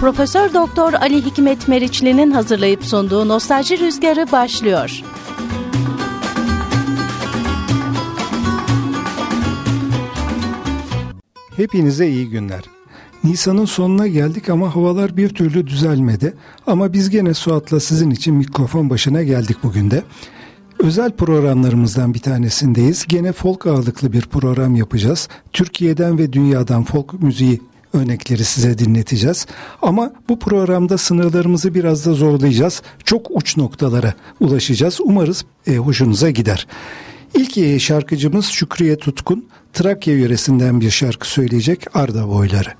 Profesör Doktor Ali Hikmet Meriçli'nin hazırlayıp sunduğu Nostalji Rüzgarı başlıyor. Hepinize iyi günler. Nisan'ın sonuna geldik ama havalar bir türlü düzelmedi. Ama biz gene Suat'la sizin için mikrofon başına geldik bugün de. Özel programlarımızdan bir tanesindeyiz. Gene folk ağırlıklı bir program yapacağız. Türkiye'den ve dünyadan folk müziği örnekleri size dinleteceğiz. Ama bu programda sınırlarımızı biraz da zorlayacağız. Çok uç noktalara ulaşacağız. Umarız e, hoşunuza gider. İlk e, şarkıcımız Şükriye Tutkun. Trakya yöresinden bir şarkı söyleyecek Arda Boyları.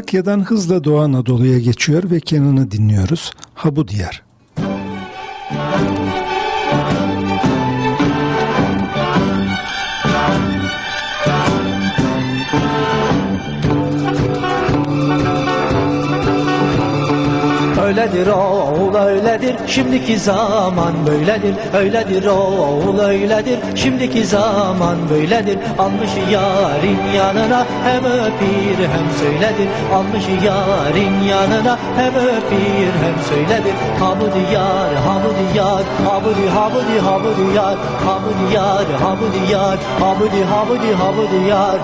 Trakya'dan hızla Doğu Anadolu'ya geçiyor ve Kenan'ı dinliyoruz. Ha bu diyar. Öyledir oğul öyledir. Şimdiki zaman böyledir. Öyledir oğul öyledir. Şimdiki zaman böyledir. Almış yarın yanına hem öpür hem söyledir. Almış yarın yanına hem öpür hem söyledir. Ha bu diyar ha bu diyar ha bu di ha bu di ha bu diyar ha bu diyar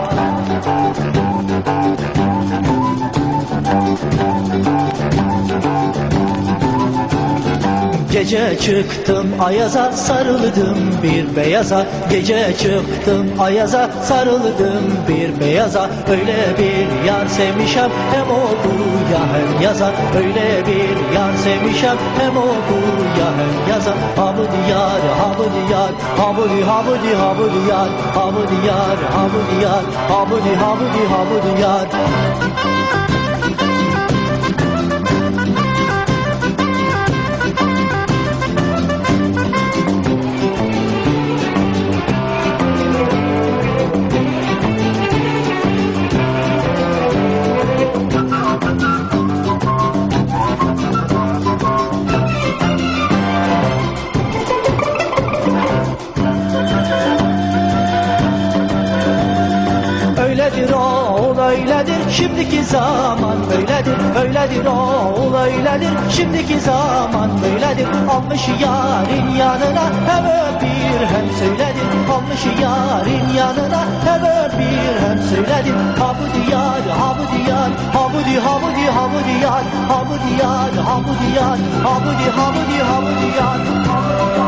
Gece çıktım ayaza sarıldım bir beyaza. Gece çıktım ayaza sarıldım bir beyaza. Öyle bir yar sevmişem hem ya hem yaza. Öyle bir yar sevmişem hem ya hem yaza. Hamudi yar hamudi yar Hamudi hamudi hamudi yar. Hamudi yar hamudi yar Hamudi hamudi hamudi yar Şimdiki zaman böyledir, böyledir oğul öyledir. Şimdiki zaman böyledir. Almış yarın yanına hem öpür hem söyledir. Almış yarın yanına hem öpür hem söyledir. Ha bu diyar, ha bu diyar, ha bu di, ha bu di, ha bu diyar, ha bu diyar, ha bu diyar, ha bu di, ha bu di, ha bu diyar, ha bu diyar.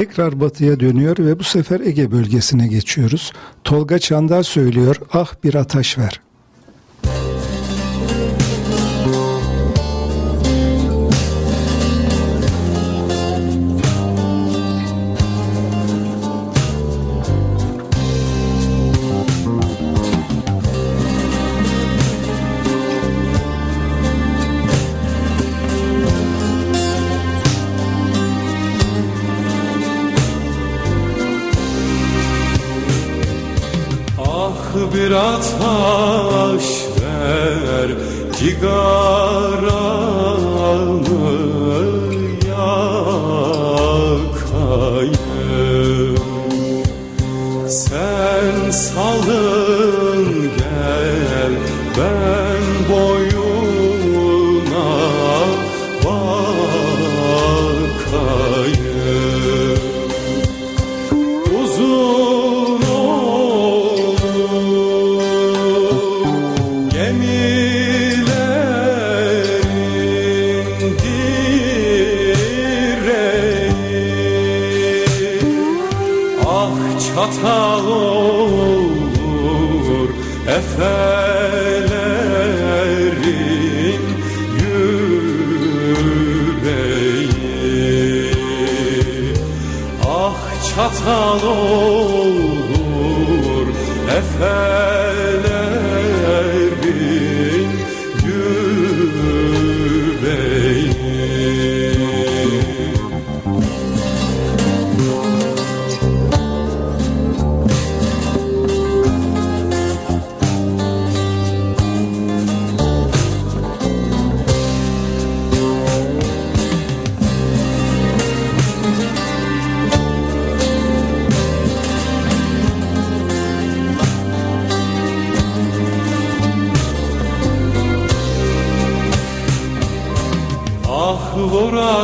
Tekrar batıya dönüyor ve bu sefer Ege bölgesine geçiyoruz. Tolga Çandar söylüyor, ah bir ataş ver. Bir ataş ver cigaramı yakayım çatal olur. Efelerin yüreği. Ah çatal olur. Efelerin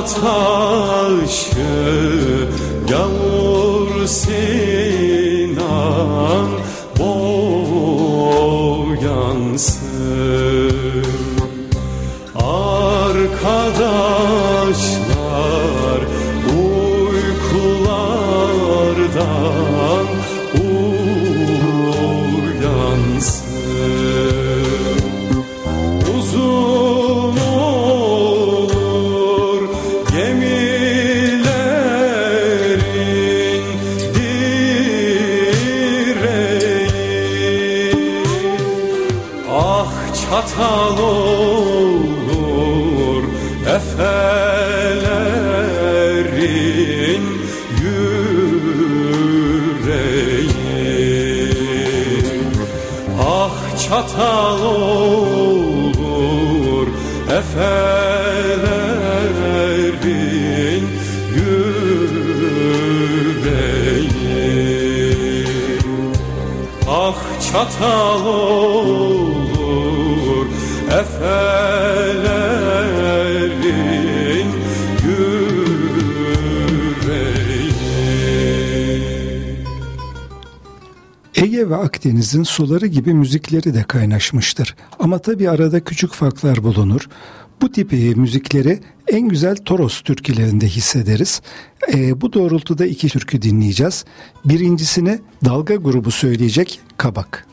hata çatal olur efelerin Ege ve Akdeniz'in suları gibi müzikleri de kaynaşmıştır. Ama tabi arada küçük farklar bulunur. Bu tip e, müzikleri en güzel Toros türkülerinde hissederiz. E, bu doğrultuda iki türkü dinleyeceğiz. Birincisini Dalga grubu söyleyecek Kabak.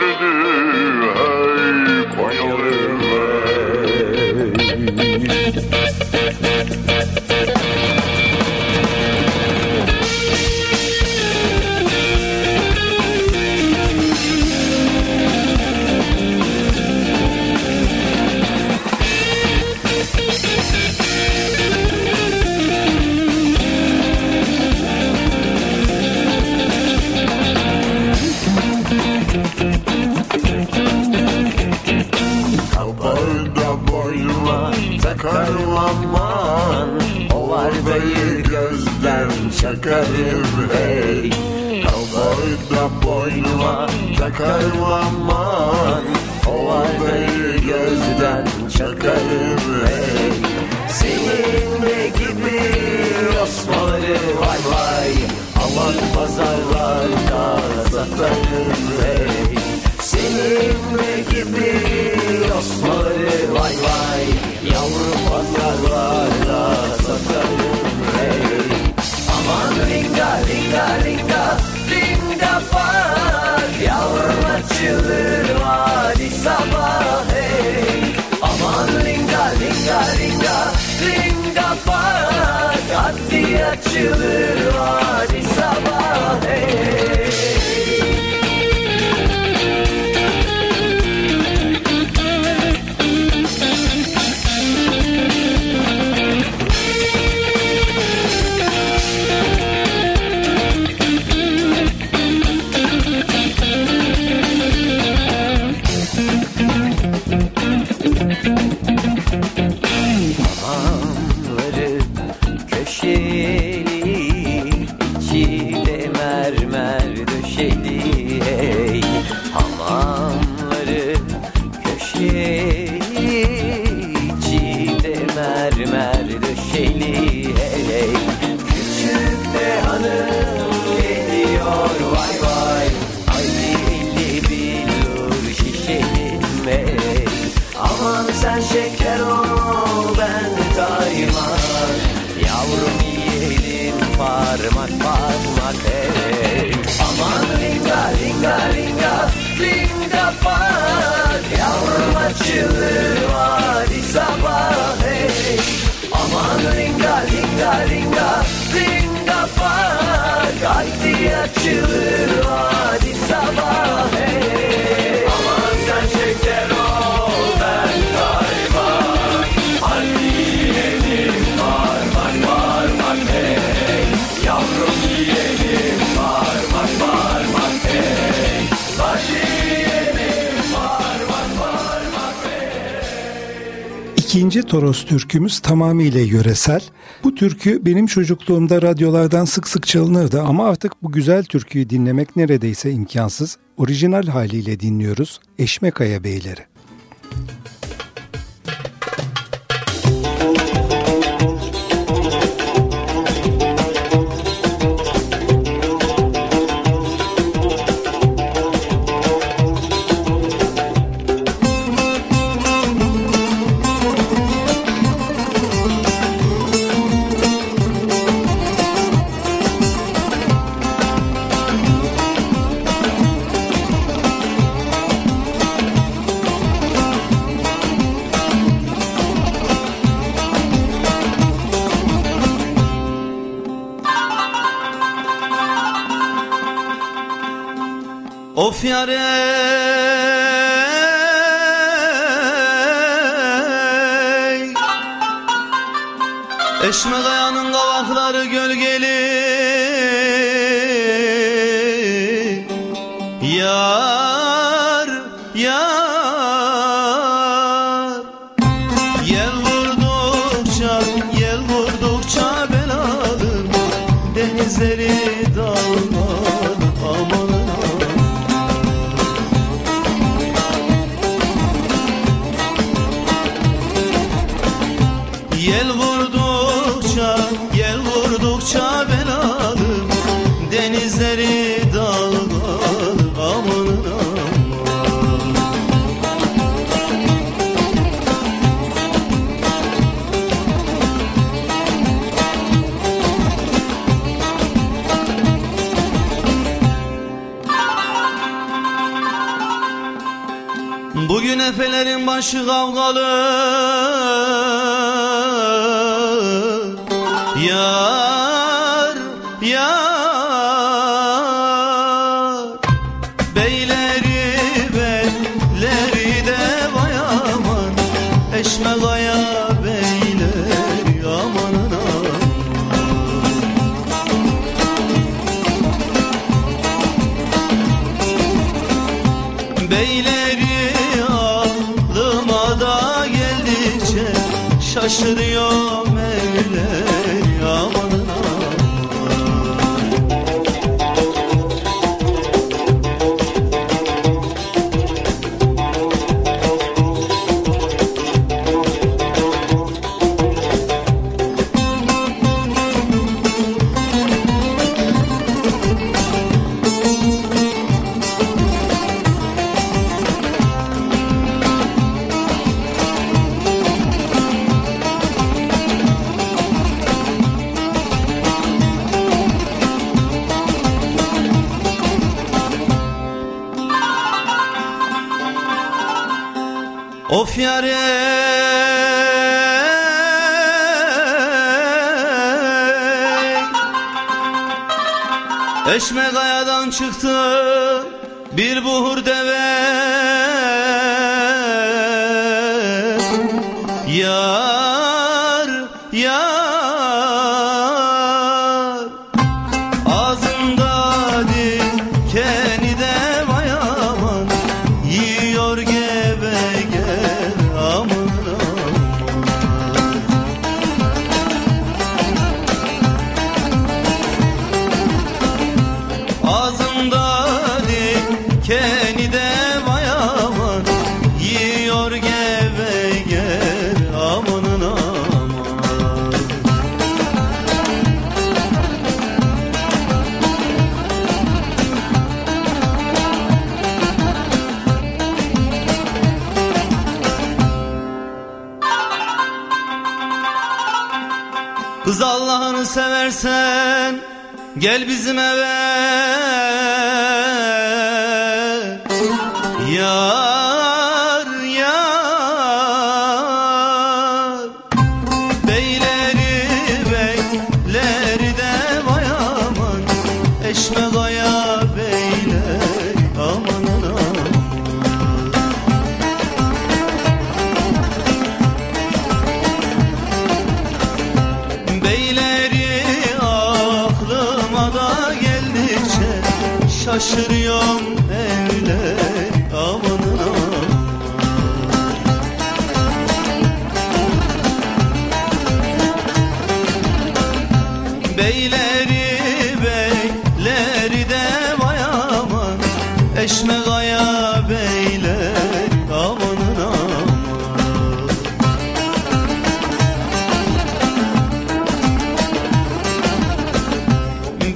Hey, Cornelius. Takarım aman O var beyir gözden çakarım hey. Kapağı da boynuma takarım aman O var beyir gözden çakarım hey. Senin de gibi osmaları vay vay Aman pazarlarda satarım hey. Senin de gibi osmaları vay vay Yavru Aman ringa ringa ringa ringa bak Yavrum açılır vadi sabah hey Aman ringa ringa ringa ringa bak Hadi açılır vadi sabah hey ringa ringa bak Haydi açılır vadi sabah hey Hadi Hadi İkinci Toros türkümüz tamamıyla yöresel. Bu türkü benim çocukluğumda radyolardan sık sık çalınırdı ama artık bu güzel türküyü dinlemek neredeyse imkansız. Orijinal haliyle dinliyoruz Eşmekaya Beyleri. Yel vurdukça, yel vurdukça belalım Denizleri dalgalı aman aman Bugün efelerin başı kavgalı. çıktım bir buhur deve. Gel bizim eve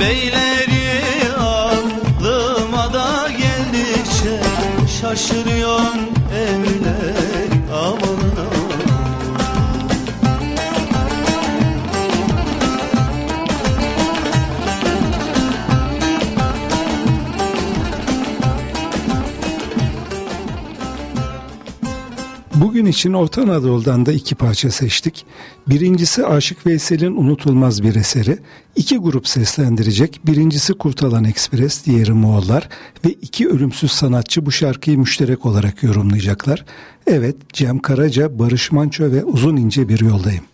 beyleri aklıma da geldikçe şaşırıyorum. İçin Orta Anadolu'dan da iki parça seçtik. Birincisi Aşık Veysel'in unutulmaz bir eseri. İki grup seslendirecek. Birincisi Kurtalan Ekspres, diğeri Moğollar ve iki ölümsüz sanatçı bu şarkıyı müşterek olarak yorumlayacaklar. Evet, Cem Karaca, Barış Manço ve Uzun İnce Bir Yoldayım.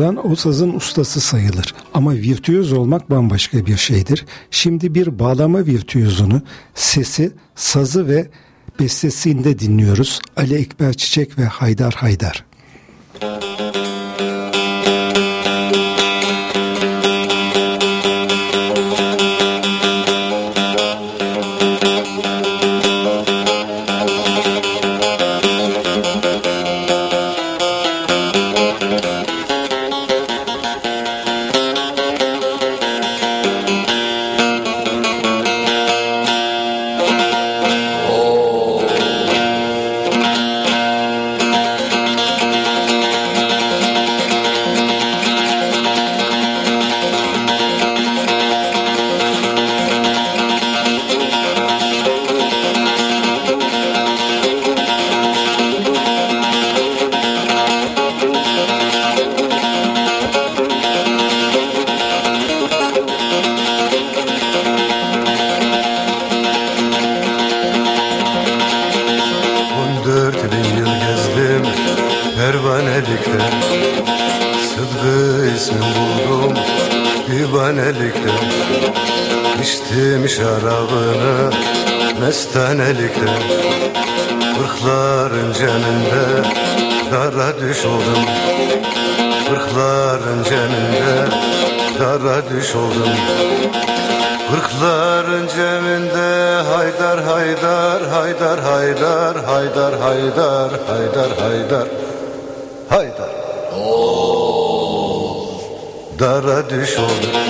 Çalan o sazın ustası sayılır. Ama virtüöz olmak bambaşka bir şeydir. Şimdi bir bağlama virtüözünü, sesi, sazı ve bestesinde dinliyoruz. Ali Ekber Çiçek ve Haydar Haydar. Divanelikte Sıdkı ismin buldum divanelikte İçtim şarabını mestanelikte Kırkların ceminde dara düş oldum. Kırkların ceminde dara düş oldum. Kırkların ceminde haydar haydar haydar haydar haydar haydar haydar haydar Dara düş oldum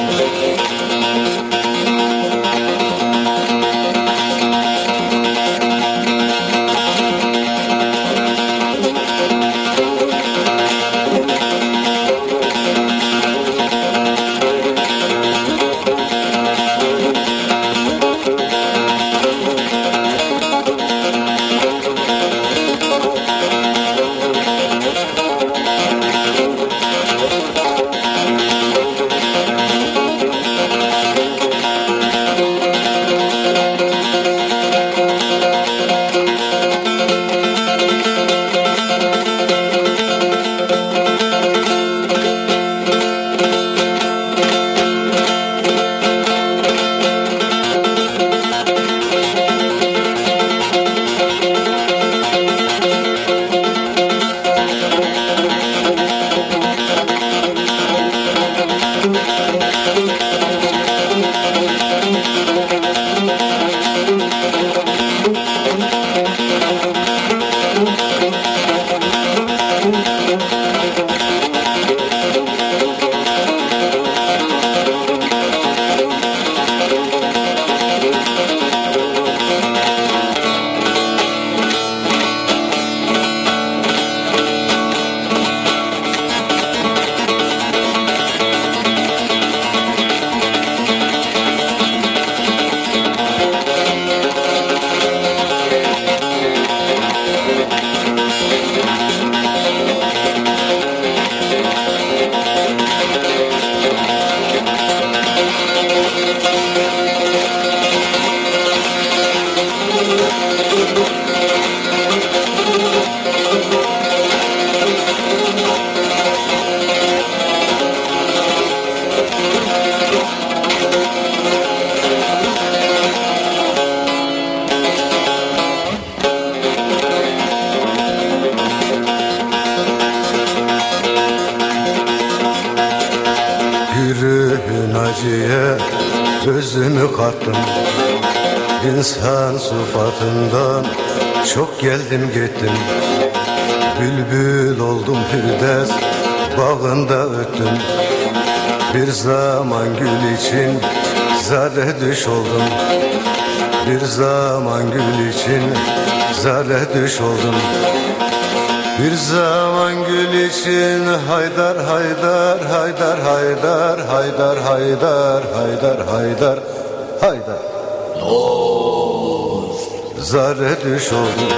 Düş oldu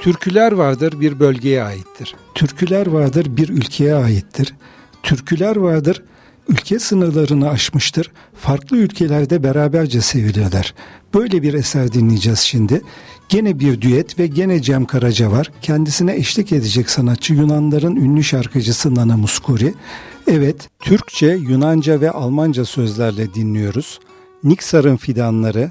Türküler vardır bir bölgeye aittir. Türküler vardır bir ülkeye aittir. Türküler vardır ülke sınırlarını aşmıştır. Farklı ülkelerde beraberce sevilirler. Böyle bir eser dinleyeceğiz şimdi. Gene bir düet ve gene Cem Karaca var. Kendisine eşlik edecek sanatçı Yunanların ünlü şarkıcısı Nana Muskuri. Evet, Türkçe, Yunanca ve Almanca sözlerle dinliyoruz. Niksar'ın fidanları,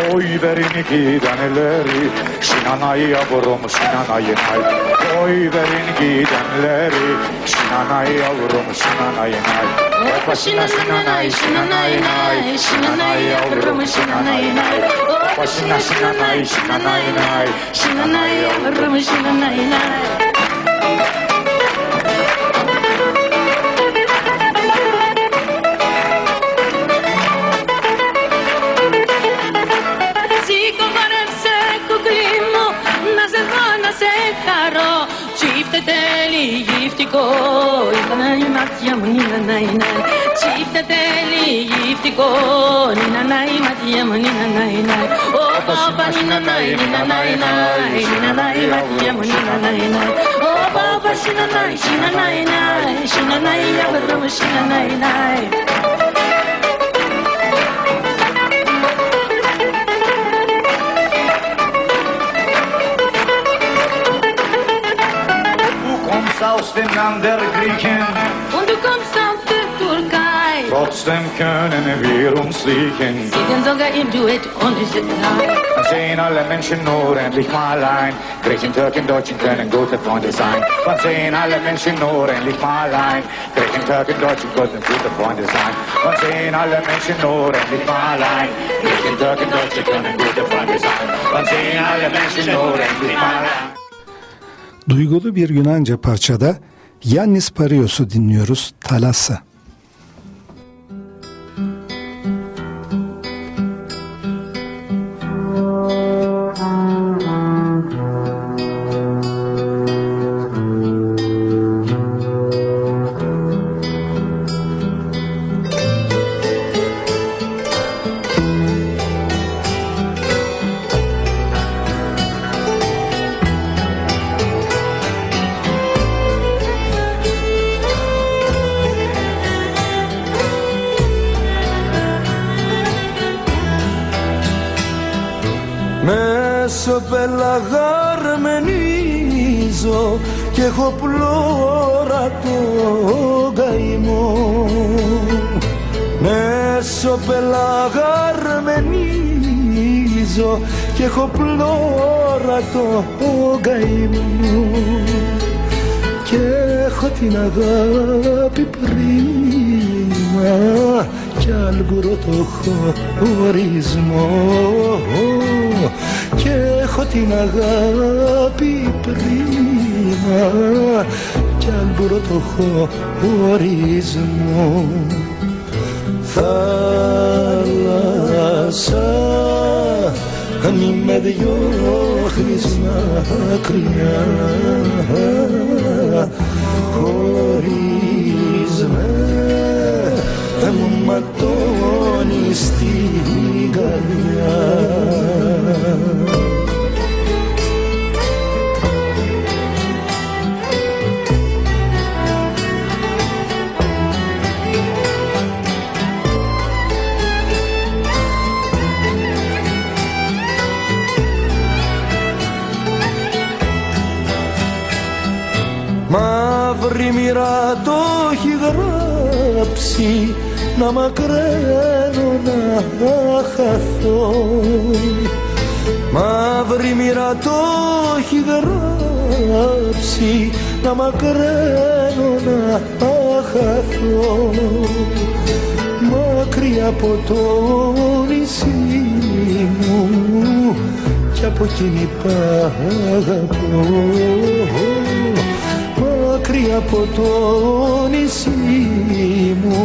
Koy verin gidenleri Sinanay yavrum sinanay nay Koy verin gidenleri Sinanay yavrum sinanay nay Vay başına sinanay sinanay nay. Sinanay yavrum sinanay nay. Başına sinanay sinanay nay. Sinanay yavrum sinanay nay γευτικό, ήταν η μάτια μου, νίνα να είναι. Τσίφτε τέλει γευτικό, νίνα να η μάτια μου, νίνα να είναι. Όπα, όπα, νίνα να είναι, νίνα να η μάτια μου, νίνα να είναι. Όπα, όπα, σίνα να είναι, σίνα να είναι, σίνα να είναι, να να είναι. Aus den Griechen. Und du kommst aus der Türkei. Trotzdem können wir uns riechen. Singen sogar im Duett und ich sitze sehen alle Menschen nur endlich mal ein. Griechen, Türken, Deutschen können gute Freunde sein. Dann sehen alle Menschen nur endlich mal ein. Griechen, Türken, Deutschen können gute Freunde sein. Dann sehen alle Menschen nur endlich mal ein. Griechen, Türken, Deutschen können gute Freunde sein. Dann sehen alle Menschen nur endlich mal ein. Duygulu bir Yunanca parçada Yannis Parios'u dinliyoruz Talassa. Αγάπη πρίμα κι αν μπορώ το χωρισμό θάλασσα μη με διώχνεις μακριά χωρίς με μου ματώνεις την καρδιά γράψει να μακραίνω να χαθώ. Μαύρη μοίρα το έχει γράψει να μακραίνω να χαθώ. Μακριά από το νησί μου κι από εκείνη που αγαπώ μακριά από το νησί μου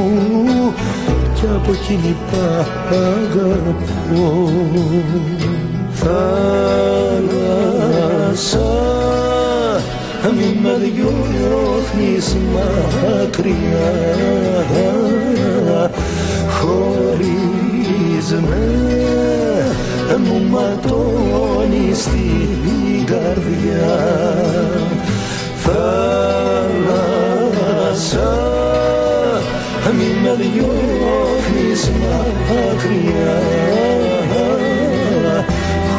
κι από εκείνη που αγαπώ θάλασσα μη με διώχνεις μακριά. Χωρίς με μου ματώνεις την καρδιά θάλασσα μη με διώχνεις μακριά.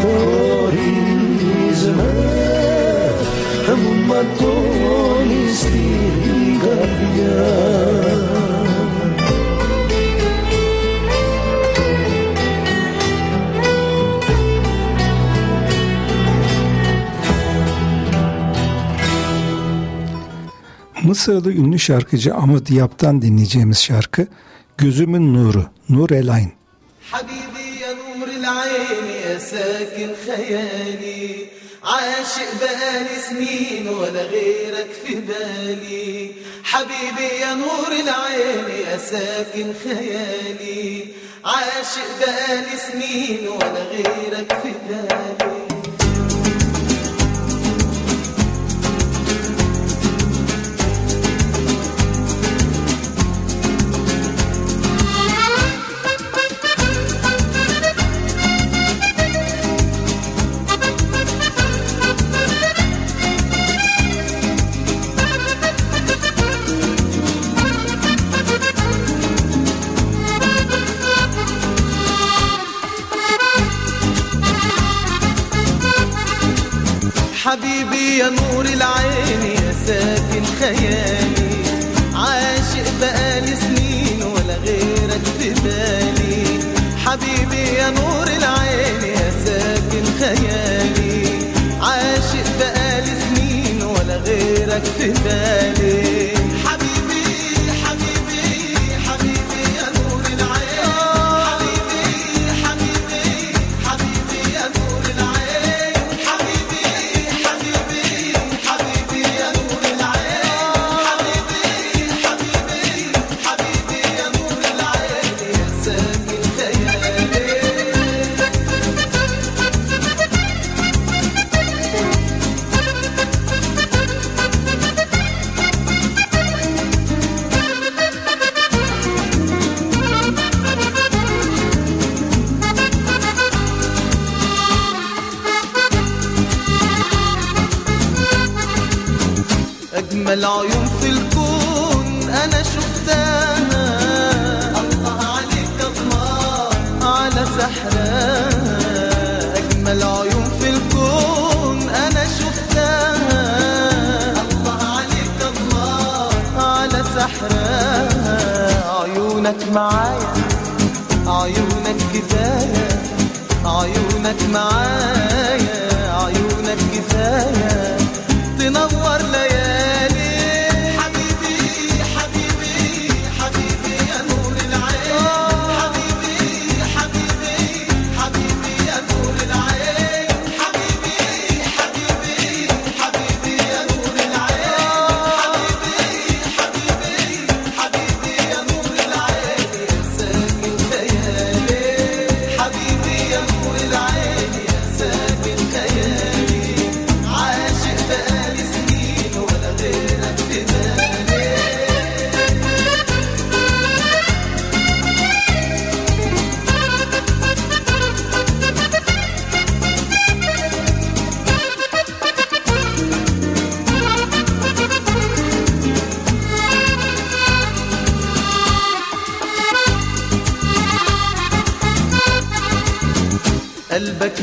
Χωρίς με μου ματώνεις την καρδιά Mısırlı ünlü şarkıcı Ahmet Diap'tan dinleyeceğimiz şarkı Gözümün Nuru, Nur Elayn. حبيبي يا نور العين يا ساكن خيالي عاشق بقالي سنين ولا غيرك في بالي حبيبي يا نور العين يا ساكن خيالي عاشق بقالي سنين ولا غيرك في بالي يا نور العين يا ساكن خيالي. عاشق بقالي سنين ولا غيرك في بالي. حبيبي يا نور العين يا ساكن خيالي. عاشق بقالي سنين ولا غيرك في بالي. أجمل عيون في الكون أنا شفتها. الله عليك الله على سحرها. أجمل عيون في الكون أنا شفتها. الله عليك الله على سحرها. عيونك معايا عيونك كفاية. عيونك معايا عيونك كفاية. تنور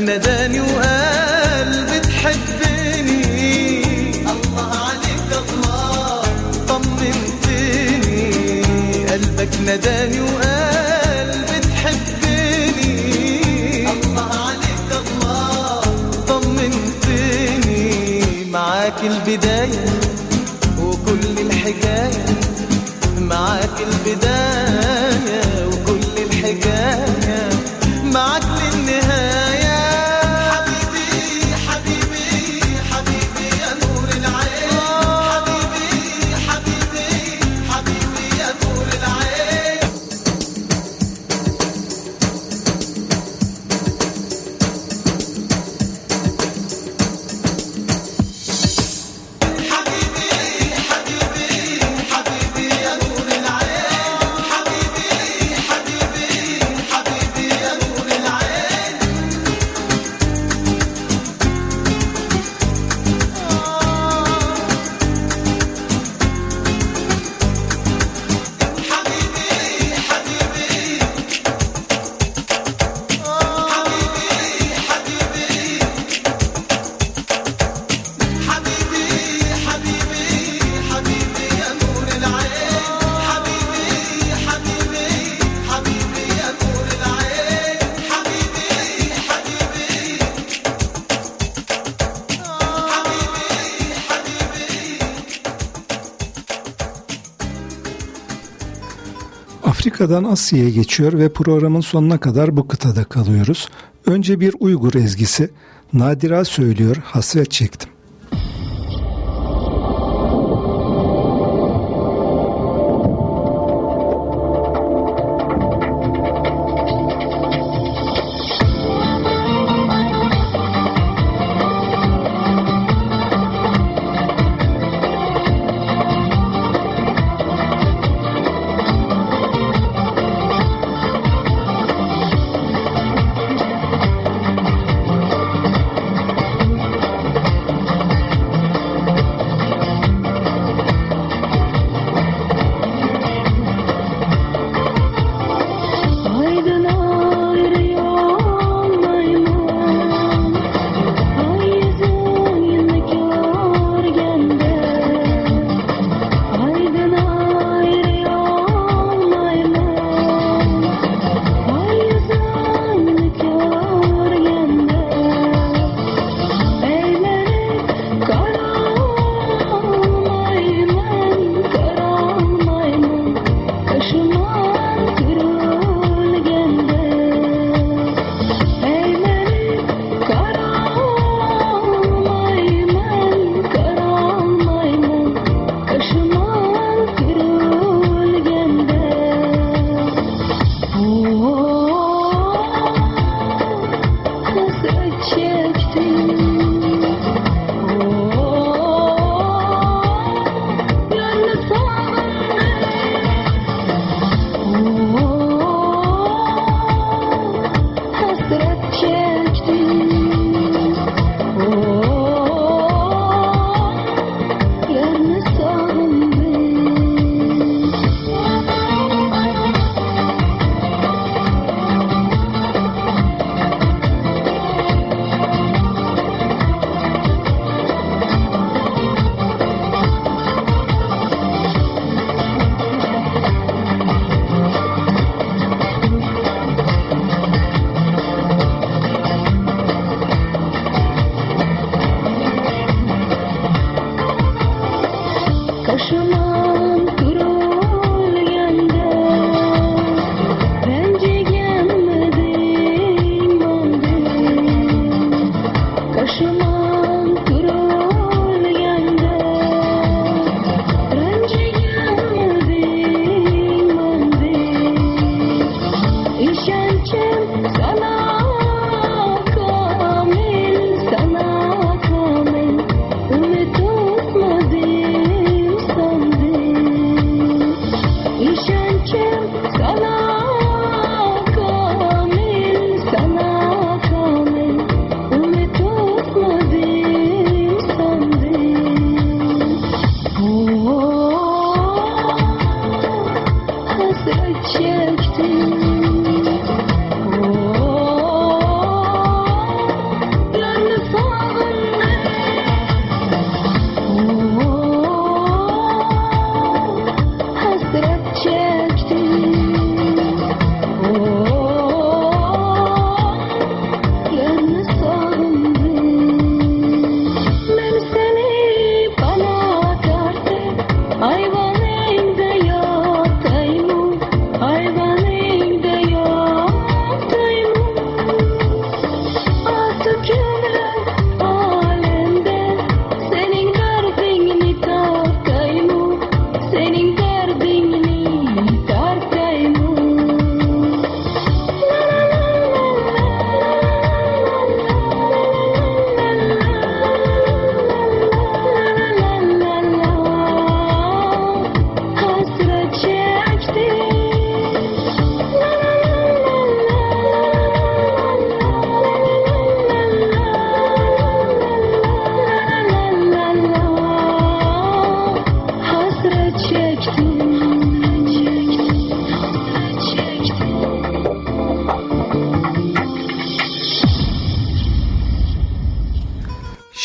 نداني وقال بتحبني. الله عليك الله طمنتني. قلبك نداني وقال بتحبني. الله عليك الله طمنتني. معاك البداية وكل الحكاية. معاك البداية. Afrika'dan Asya'ya geçiyor ve programın sonuna kadar bu kıtada kalıyoruz. Önce bir Uygur ezgisi. Nadira söylüyor, hasret çektim.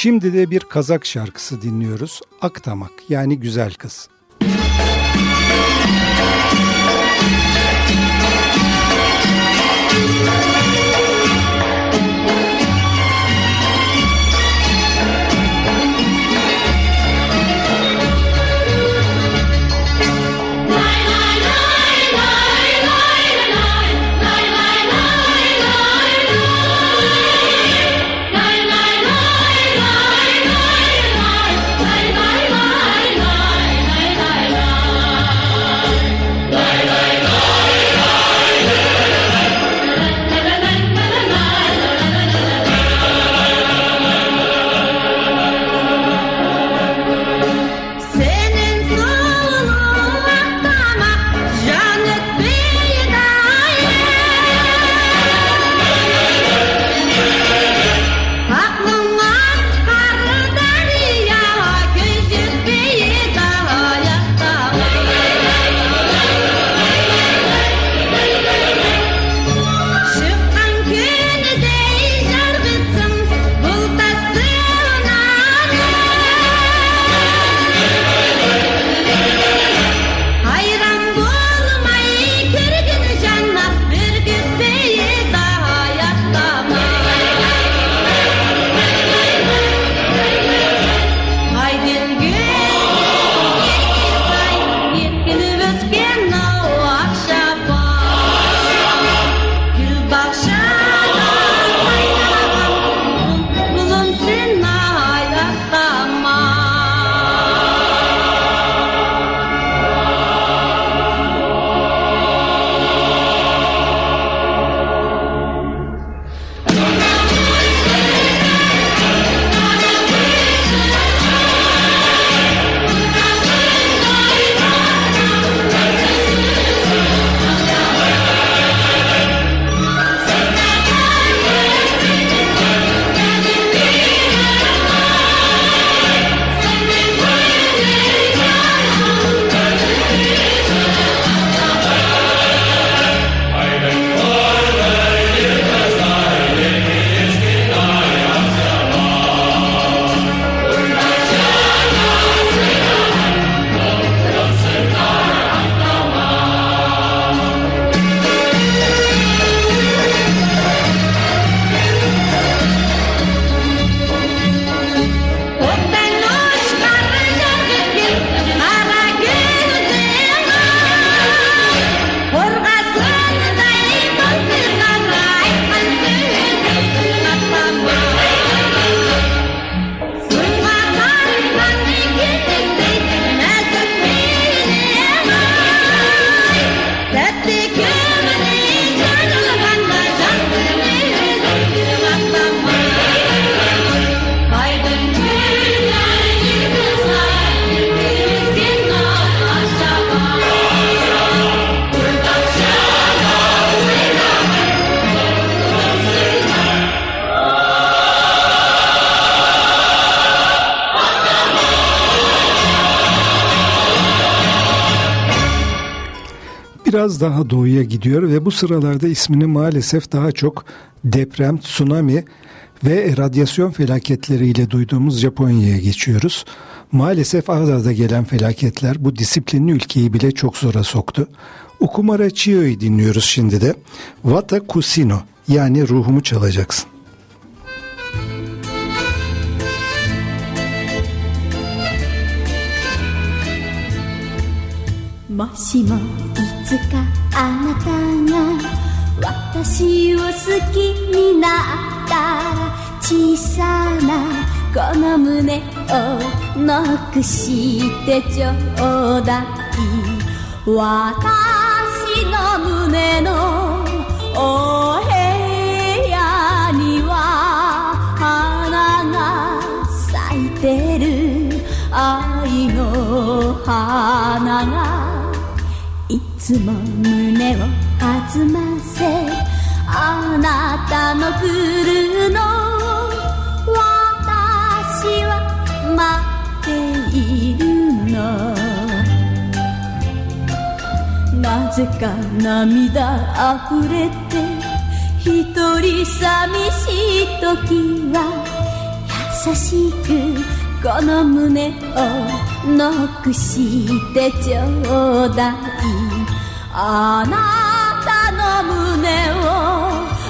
Şimdi de bir Kazak şarkısı dinliyoruz. Aktamak yani güzel kız. Senin biraz daha doğuya gidiyor ve bu sıralarda ismini maalesef daha çok deprem, tsunami ve radyasyon felaketleriyle duyduğumuz Japonya'ya geçiyoruz. Maalesef ardarda arda gelen felaketler bu disiplinli ülkeyi bile çok zora soktu. Okumara Chiyo'yu dinliyoruz şimdi de. Wata Kusino yani ruhumu çalacaksın. Massima つかあなたが私を好きになった小さなこの胸をなくしてちょうだい。私の胸のお部屋には花が咲いてる。愛の花がいつも胸を弾ませ。あなたの来るの。私は待っているの。なぜか涙あふれて。一人寂しい時は優しくこの胸をノックしてちょうだいあなたの胸を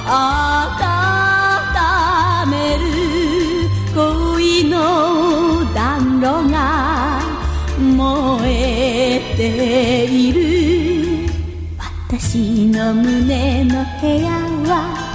温める恋の暖炉が燃えている。私の胸の部屋は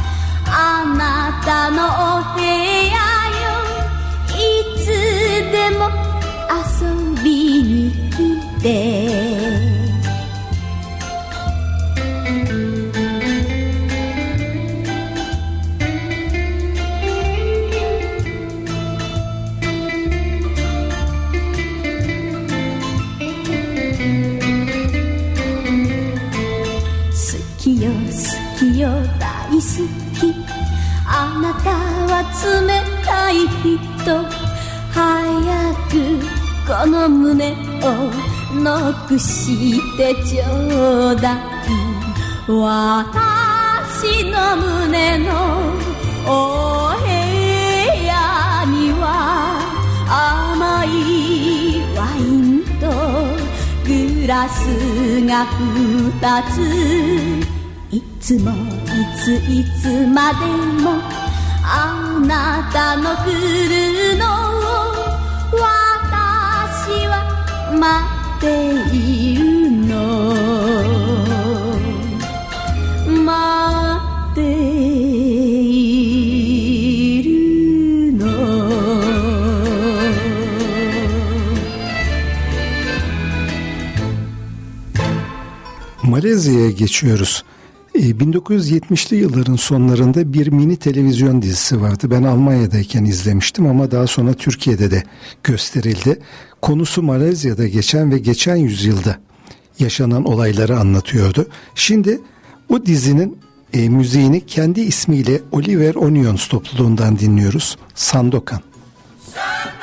この胸をノックしてちょうだい私の胸のお部屋には甘いワインとグラスが二つ。いつもいついつまでもあなたの来るの待っているの待っているのMalezya'ya geçiyoruz. E, 1970'li yılların sonlarında bir mini televizyon dizisi vardı. Ben Almanya'dayken izlemiştim ama daha sonra Türkiye'de de gösterildi. Konusu Malezya'da geçen ve geçen yüzyılda yaşanan olayları anlatıyordu. Şimdi o dizinin e, müziğini kendi ismiyle Oliver Onions topluluğundan dinliyoruz. Sandokan. Warm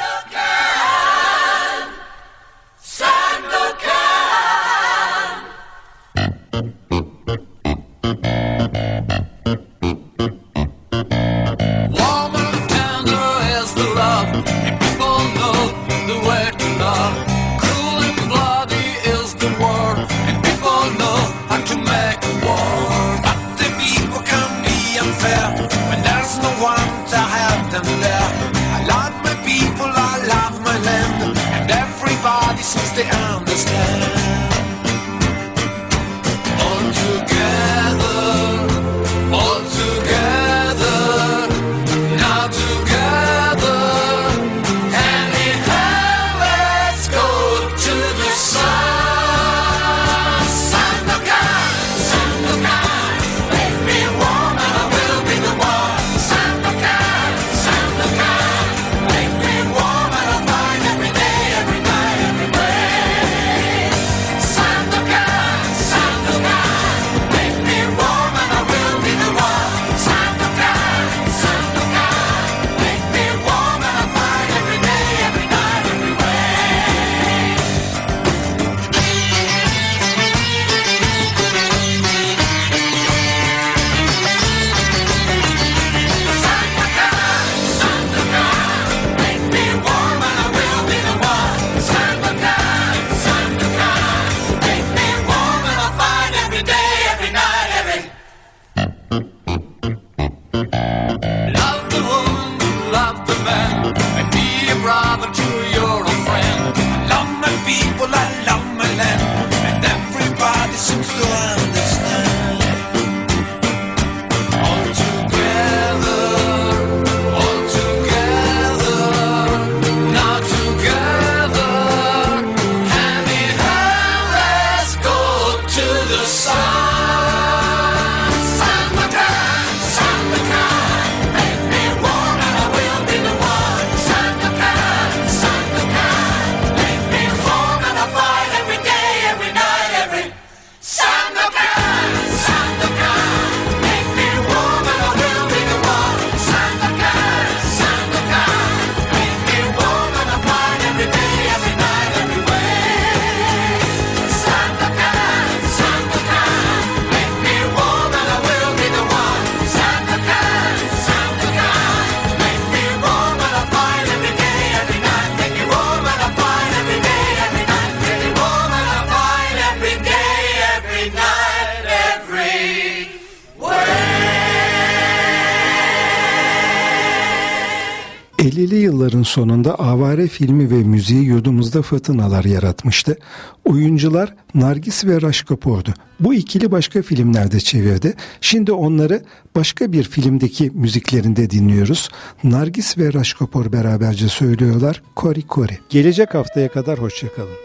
sonunda Avare filmi ve müziği yurdumuzda fırtınalar yaratmıştı. Oyuncular Nargis ve Raş Kapoor'du. Bu ikili başka filmlerde çevirdi. Şimdi onları başka bir filmdeki müziklerinde dinliyoruz. Nargis ve Raş Kapoor beraberce söylüyorlar Kori Kori. Gelecek haftaya kadar hoşçakalın.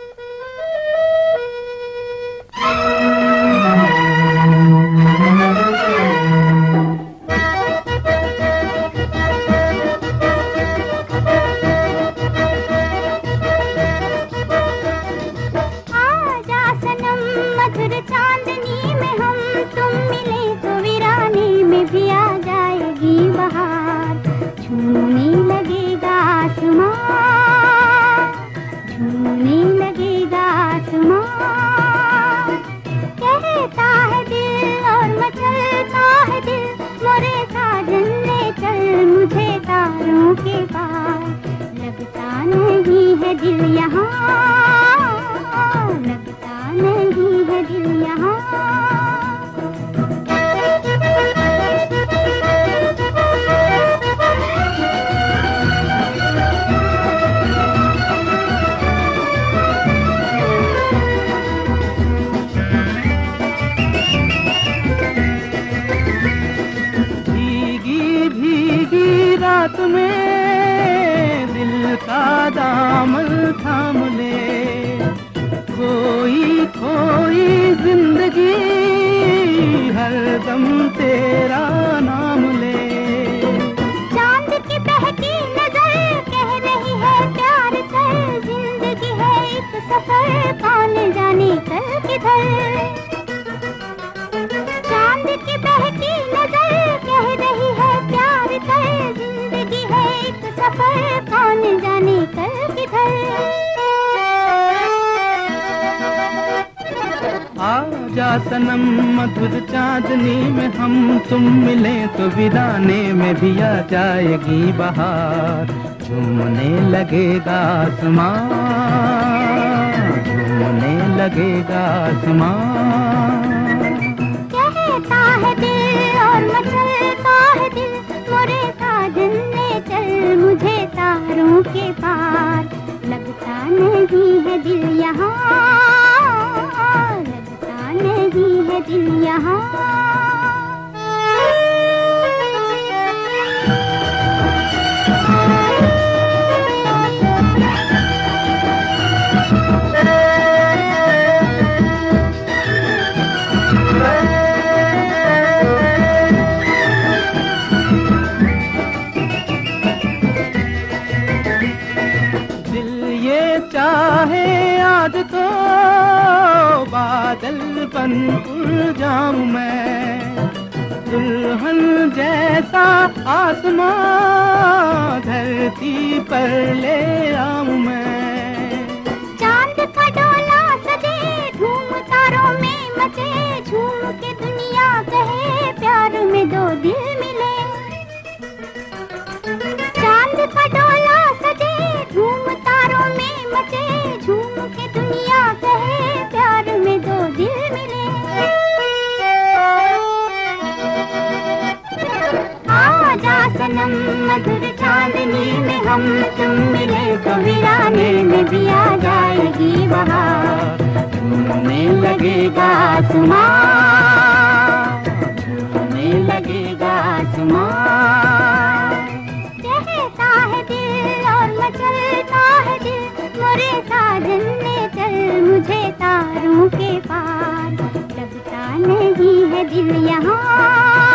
यहाँ हर दम तेरा नाम ले। चाँद की बहकी नज़र कह रही है प्यार कर ज़िंदगी है एक सफ़र कौन जाने कल किधर। आजा सनम मधुर चांदनी में हम तुम मिले तो वीराने में भी आ जाएगी बहार। झूमने लगेगा आसमान, झूमने लगेगा आसमान। कहता मुझे तारों के पार। लगता नहीं है दिल यहाँ। रही है जिन यहाँ। जैसा आसमां धरती पर ले आऊँ मैं। चाँद का डोला सजे, धूम तारों में मचे, झूम के दुनिया कहे, प्यार में दो दिल सनम मधुर चांदनी में हम तुम मिले तो वीराने में भी आ जाएगी बहार लगेगा झूमने लगेगा आसमां कहता है दिल और मचलता है दिल। मोरे साजन ले चल मुझे तारों के पार। लगता नहीं है दिल यहाँ।